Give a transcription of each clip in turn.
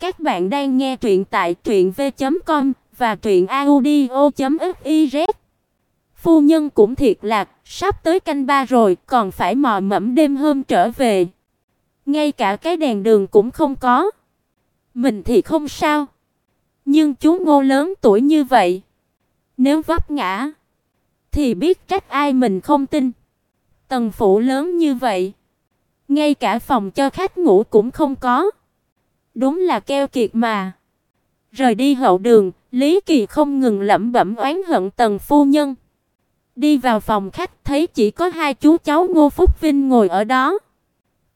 Các bạn đang nghe truyện tại truyệnv.com và truyệnaudio.fiz. Phu nhân cũng thiệt là sắp tới canh ba rồi, còn phải mò mẫm đêm hôm trở về. Ngay cả cái đèn đường cũng không có. Mình thì không sao. Nhưng chú Ngô lớn tuổi như vậy, nếu vấp ngã thì biết trách ai mình không tin. Tầng phủ lớn như vậy, ngay cả phòng cho khách ngủ cũng không có. Đúng là keo kiệt mà. Rời đi hậu đường, Lý Kỳ không ngừng lẩm bẩm oán hận Tần phu nhân. Đi vào phòng khách thấy chỉ có hai chú cháu Ngô Phúc Vinh ngồi ở đó.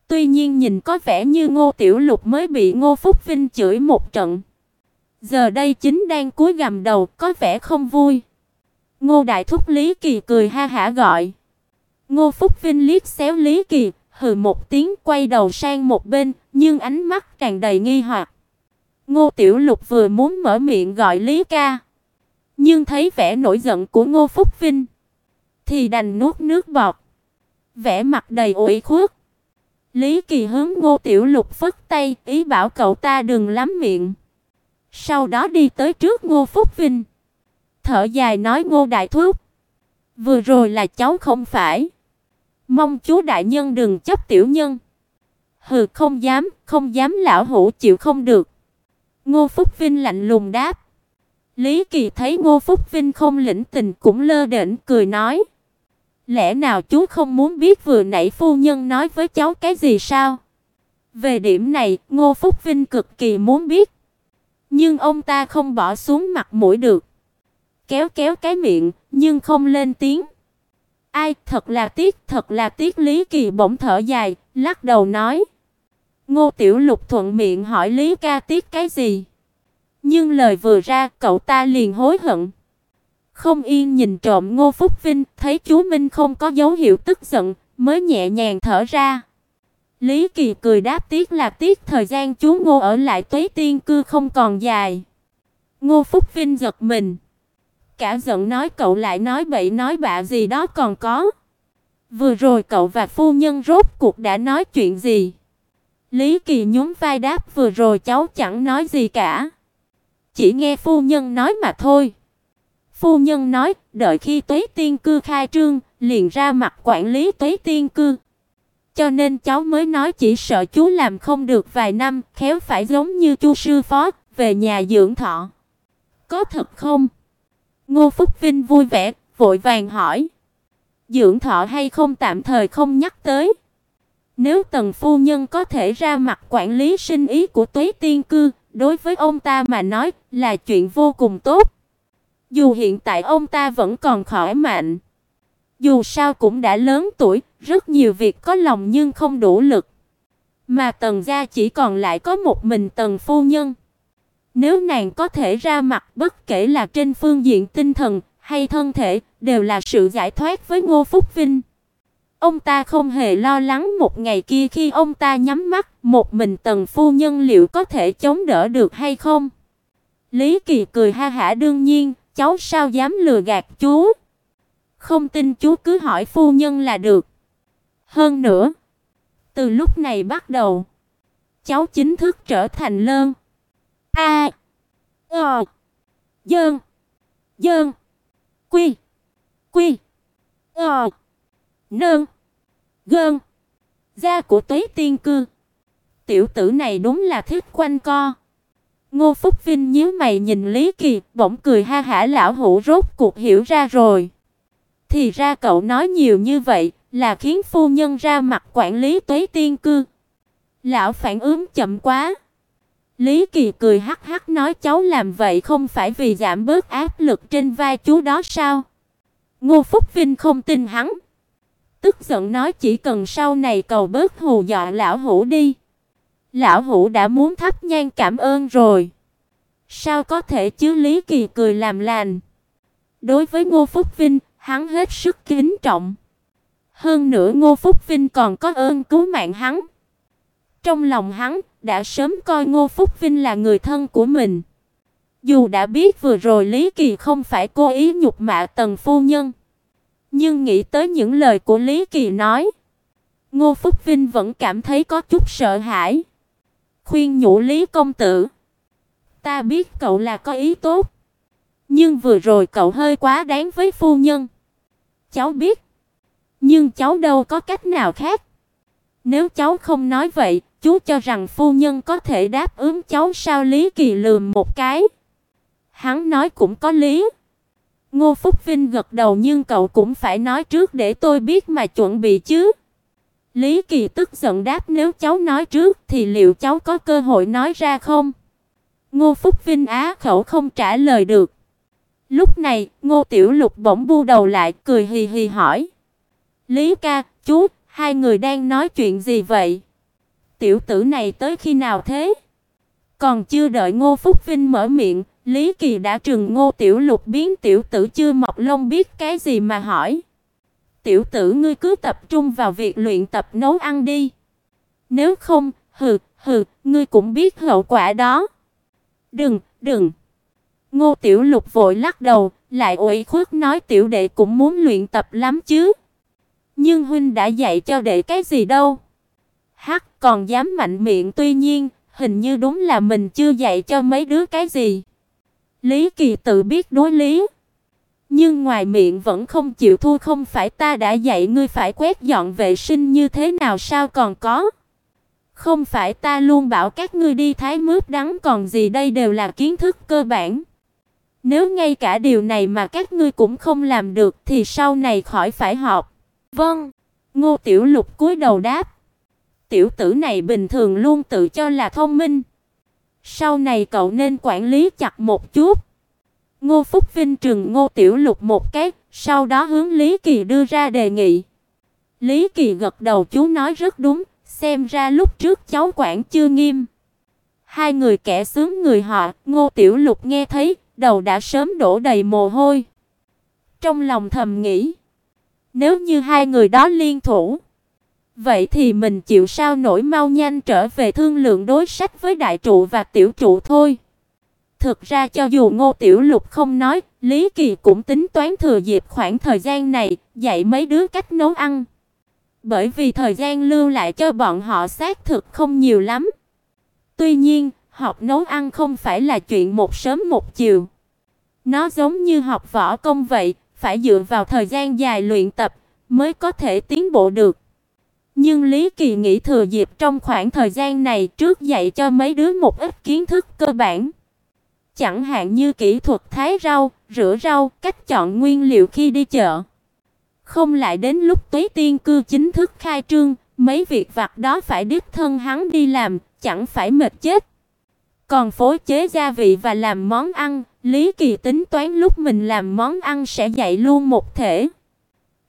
Tuy nhiên nhìn có vẻ như Ngô Tiểu Lục mới bị Ngô Phúc Vinh chửi một trận. Giờ đây chính đang cúi gằm đầu, có vẻ không vui. Ngô Đại Thúc Lý Kỳ cười ha hả gọi. Ngô Phúc Vinh liếc xéo Lý Kỳ, hừ một tiếng quay đầu sang một bên, nhưng ánh mắt tràn đầy nghi hoặc. Ngô Tiểu Lục vừa muốn mở miệng gọi Lý ca, nhưng thấy vẻ nổi giận của Ngô Phúc Vinh thì đành nuốt nước bọt, vẻ mặt đầy ủy khuất. Lý Kỳ hướng Ngô Tiểu Lục phất tay, ý bảo cậu ta đừng lắm miệng. Sau đó đi tới trước Ngô Phúc Vinh, thở dài nói Ngô đại thúc, vừa rồi là cháu không phải. Mong chú đại nhân đừng chấp tiểu nhân. Hừ không dám, không dám lão hủ chịu không được. Ngô Phúc Vinh lạnh lùng đáp. Lý Kỳ thấy Ngô Phúc Vinh không lĩnh tình cũng lơ đễnh cười nói: "Lẽ nào chú không muốn biết vừa nãy phu nhân nói với cháu cái gì sao?" Về điểm này, Ngô Phúc Vinh cực kỳ muốn biết, nhưng ông ta không bỏ xuống mặt mũi được. Kéo kéo cái miệng, nhưng không lên tiếng. Ai, thật là tiếc, thật là tiếc Lý Kỳ bỗng thở dài, lắc đầu nói: Ngô Tiểu Lục thuận miệng hỏi Lý ca tiếc cái gì? Nhưng lời vừa ra, cậu ta liền hối hận. Không yên nhìn trộm Ngô Phúc Vinh, thấy chú Minh không có dấu hiệu tức giận, mới nhẹ nhàng thở ra. Lý Kỳ cười đáp tiếc là tiếc thời gian chú Ngô ở lại Tuế Tiên cư không còn dài. Ngô Phúc Vinh giật mình, cả giận nói cậu lại nói bậy nói bạ gì đó còn có. Vừa rồi cậu và phu nhân rốt cuộc đã nói chuyện gì? Lý Kỳ nhún vai đáp vừa rồi cháu chẳng nói gì cả. Chỉ nghe phu nhân nói mà thôi. Phu nhân nói, đợi khi Tuế Tiên cư khai trương, liền ra mặt quản lý Tuế Tiên cư. Cho nên cháu mới nói chỉ sợ chú làm không được vài năm, khéo phải giống như Chu sư phó, về nhà dưỡng thọ. Có thật không? Ngô Phúc Vinh vui vẻ, vội vàng hỏi. Dưỡng thọ hay không tạm thời không nhắc tới. Nếu Tần phu nhân có thể ra mặt quản lý sinh ý của Tuế Tiên cư, đối với ông ta mà nói là chuyện vô cùng tốt. Dù hiện tại ông ta vẫn còn khỏe mạnh, dù sao cũng đã lớn tuổi, rất nhiều việc có lòng nhưng không đủ lực. Mà Tần gia chỉ còn lại có một mình Tần phu nhân. Nếu nàng có thể ra mặt bất kể là trên phương diện tinh thần hay thân thể, đều là sự giải thoát với Ngô Phúc Vinh. Ông ta không hề lo lắng một ngày kia khi ông ta nhắm mắt, một mình Tần phu nhân liệu có thể chống đỡ được hay không. Lý Kỳ cười ha hả đương nhiên, cháu sao dám lừa gạt chú. Không tin chú cứ hỏi phu nhân là được. Hơn nữa, từ lúc này bắt đầu, cháu chính thức trở thành lơn. A. Ờ, o. Dơn. Dơn. Quy. Quy. Ờ, o. Nương. Gơn. Gia của Tuế Tiên cư. Tiểu tử này đúng là thích quanh co. Ngô Phúc Vinh nhíu mày nhìn Lý Kỳ, bỗng cười ha hả lão hủ rốt cuộc hiểu ra rồi. Thì ra cậu nói nhiều như vậy là khiến phu nhân ra mặt quản lý Tuế Tiên cư. Lão phản ứng chậm quá. Lý Kỳ cười hắc hắc nói cháu làm vậy không phải vì giảm bớt áp lực trên vai chú đó sao? Ngô Phúc Vinh không tin hắn. Tức giận nói chỉ cần sau này cầu bớt hù dọa lão hủ đi. Lão hủ đã muốn thắp nhang cảm ơn rồi. Sao có thể chứ Lý Kỳ cười làm lành. Đối với Ngô Phúc Vinh, hắn hết sức kính trọng. Hơn nữa Ngô Phúc Vinh còn có ơn cứu mạng hắn. Trong lòng hắn đã sớm coi Ngô Phúc Vinh là người thân của mình. Dù đã biết vừa rồi Lý Kỳ không phải cố ý nhục mạ Tần phu nhân, nhưng nghĩ tới những lời của Lý Kỳ nói, Ngô Phúc Vinh vẫn cảm thấy có chút sợ hãi. khuyên nhủ Lý công tử. Ta biết cậu là có ý tốt, nhưng vừa rồi cậu hơi quá đáng với phu nhân. Cháu biết, nhưng cháu đâu có cách nào khác. Nếu cháu không nói vậy, chú cho rằng phu nhân có thể đáp ứng cháu sao Lý Kỳ lườm một cái. Hắn nói cũng có lý. Ngô Phúc Vinh gật đầu nhưng cậu cũng phải nói trước để tôi biết mà chuẩn bị chứ. Lý Kỳ tức giận đáp nếu cháu nói trước thì liệu cháu có cơ hội nói ra không? Ngô Phúc Vinh á khẩu không trả lời được. Lúc này, Ngô Tiểu Lục bỗng bu đầu lại, cười hì hì hỏi: "Lý ca, chú, hai người đang nói chuyện gì vậy? Tiểu tử này tới khi nào thế?" Còn chưa đợi Ngô Phúc Vinh mở miệng, Lý Kỳ đã trừng Ngô Tiểu Lục biến tiểu tử chưa mọc lông biết cái gì mà hỏi. "Tiểu tử ngươi cứ tập trung vào việc luyện tập nấu ăn đi. Nếu không, hừ, hừ, ngươi cũng biết hậu quả đó." "Đừng, đừng." Ngô Tiểu Lục vội lắc đầu, lại ủy khuất nói tiểu đệ cũng muốn luyện tập lắm chứ. Nhưng huynh đã dạy cho đệ cái gì đâu? Hắc còn dám mạnh miệng tuy nhiên, hình như đúng là mình chưa dạy cho mấy đứa cái gì. Lý Kỳ tự biết đối lý, nhưng ngoài miệng vẫn không chịu thua, không phải ta đã dạy ngươi phải quét dọn vệ sinh như thế nào sao còn có? Không phải ta luôn bảo các ngươi đi thái mướp đắng còn gì đây đều là kiến thức cơ bản. Nếu ngay cả điều này mà các ngươi cũng không làm được thì sau này khỏi phải học. Vâng, Ngô Tiểu Lục cúi đầu đáp. Tiểu tử này bình thường luôn tự cho là thông minh. Sau này cậu nên quản lý chặt một chút. Ngô Phúc Vinh trừng Ngô Tiểu Lục một cái, sau đó hướng Lý Kỳ đưa ra đề nghị. Lý Kỳ gật đầu chú nói rất đúng, xem ra lúc trước cháu quản chưa nghiêm. Hai người kẻ sướng người họ, Ngô Tiểu Lục nghe thấy, đầu đã sớm đổ đầy mồ hôi. Trong lòng thầm nghĩ, nếu như hai người đó liên thủ, vậy thì mình chịu sao nổi mau nhanh trở về thương lượng đối sách với đại trụ và tiểu trụ thôi. Thực ra cho dù Ngô Tiểu Lục không nói, Lý Kỳ cũng tính toán thừa dịp khoảng thời gian này dạy mấy đứa cách nấu ăn. Bởi vì thời gian lưu lại cho bọn họ xác thực không nhiều lắm. Tuy nhiên, học nấu ăn không phải là chuyện một sớm một chiều. Nó giống như học võ công vậy, phải dựa vào thời gian dài luyện tập mới có thể tiến bộ được. Nhưng Lý Kỳ nghĩ thừa dịp trong khoảng thời gian này trước dạy cho mấy đứa một ít kiến thức cơ bản. Chẳng hạn như kỹ thuật thái rau, rửa rau, cách chọn nguyên liệu khi đi chợ. Không lại đến lúc Tuế Tiên cư chính thức khai trương, mấy việc vặt đó phải đích thân hắn đi làm, chẳng phải mệt chết. Còn phối chế gia vị và làm món ăn, Lý Kỳ tính toán lúc mình làm món ăn sẽ dạy luôn một thể.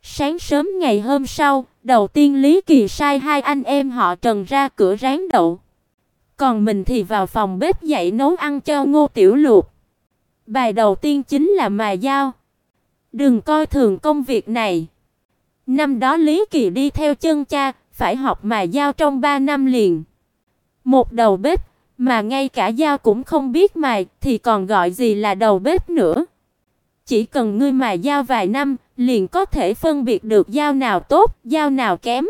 Sáng sớm ngày hôm sau, đầu tiên Lý Kỳ sai hai anh em họ Trần ra cửa ráng đậu. Còn mình thì vào phòng bếp dậy nấu ăn cho Ngô Tiểu Lục. Bài đầu tiên chính là mài dao. Đừng coi thường công việc này. Năm đó Lý Kỳ đi theo chân cha, phải học mài dao trong 3 năm liền. Một đầu bếp mà ngay cả dao cũng không biết mài thì còn gọi gì là đầu bếp nữa. Chỉ cần ngươi mài dao vài năm, liền có thể phân biệt được dao nào tốt, dao nào kém.